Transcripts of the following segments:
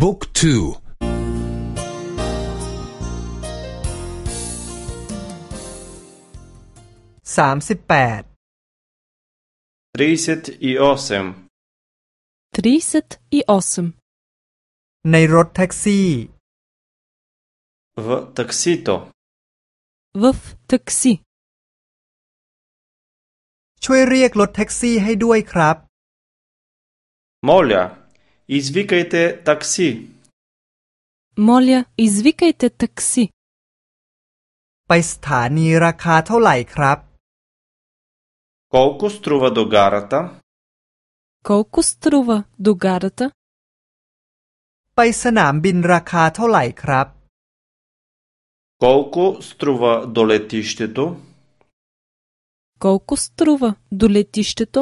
บุ๊กทูสามสิบแปดทรีสิตอีออสมทรีสิตอีออสมในรถแท็กซี่วักซีโตวฟทักซี่ช่วยเรียกรถแท็กซี่ให้ด้วยครับ โมลยา Извикайте такси. Моля, извикайте такси. ไปสถานีราคาเท่าไหร่ครับ Колко струва до гарата? Колко струва до гарата? ไปสนามบินราคาเท่าไหร่ครับ Колко струва до летището? Колко струва до летището?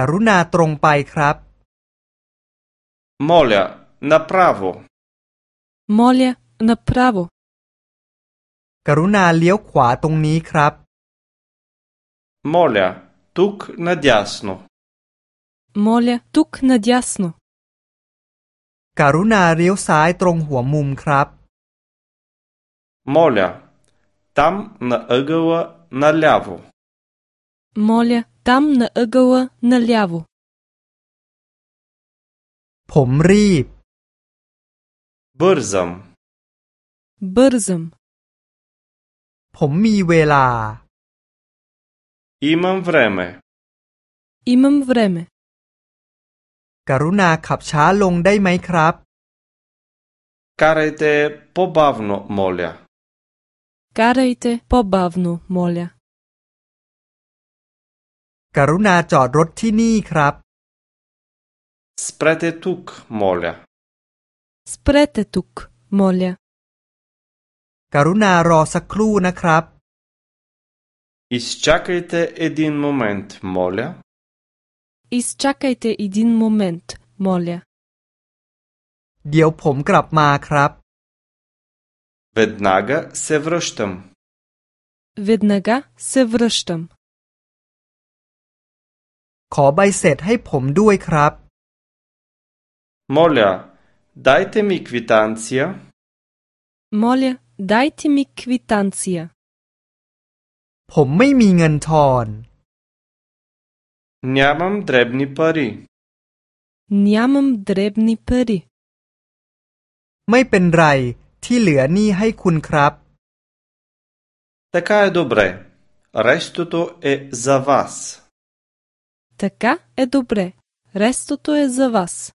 กรุณาตรงไปครับ Моля, направо. Моля, направо. กรุณาเลี้ยวขวาตรงนี้ครับ Моля, тук надясно. Моля, тук надясно. กรุณาเลี้ยวซ้ายตรงหัวมุมครับ Моля, там на ъгъла наляво. Моля, Там на ъгъъла наляво. ผมรีบ Бързам. Бързам. ผมมีเวลา Имам време. Имам време. กรุณาขับช้าลงได้ไหมครับ Карайте по-бавно, моля. Карайте по-бавно, моля. กรุณาจอดรถที่นี่ครับ Спрете тук, моля. Спрете тук, моля. กรุณารอสักครู่นะครับ Изчакайте един момент, моля. Изчакайте един момент, моля. เดี๋ยวผมกลับมาครับ Веднага се връщам. Веднага се връщам. ขอใบเสร็จให้ผมด้วยครับมอลเลดายเตมิควิตันเซียมอลเลดายเตมิควิตันเซียผมไม่มีเงินทอนเนียมัมเดรบนิปารีเนียมัมเดรบนิปารีไม่เป็นไรที่เหลือนี่ให้คุณครับแต่ค่าดูเบรเรสตุโตเอซาวาส Така е добре. Рестото е за вас.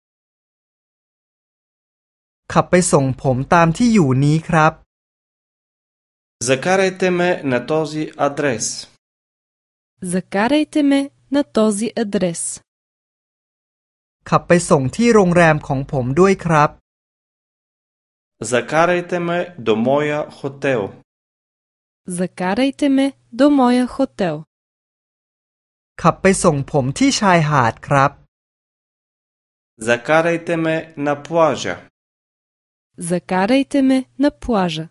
краб. Закарайте ме на този адрес. Закарайте ме на този адрес. ขับไปส่งที่โรงแรมของผมด้วยครับ Закарайте ме до моя хотел. Закарайте ме до моя хотел. ขับไปส่งผมที่ชายหาดครับ Закарайте ме на плажа. Закарайте ме на плажа.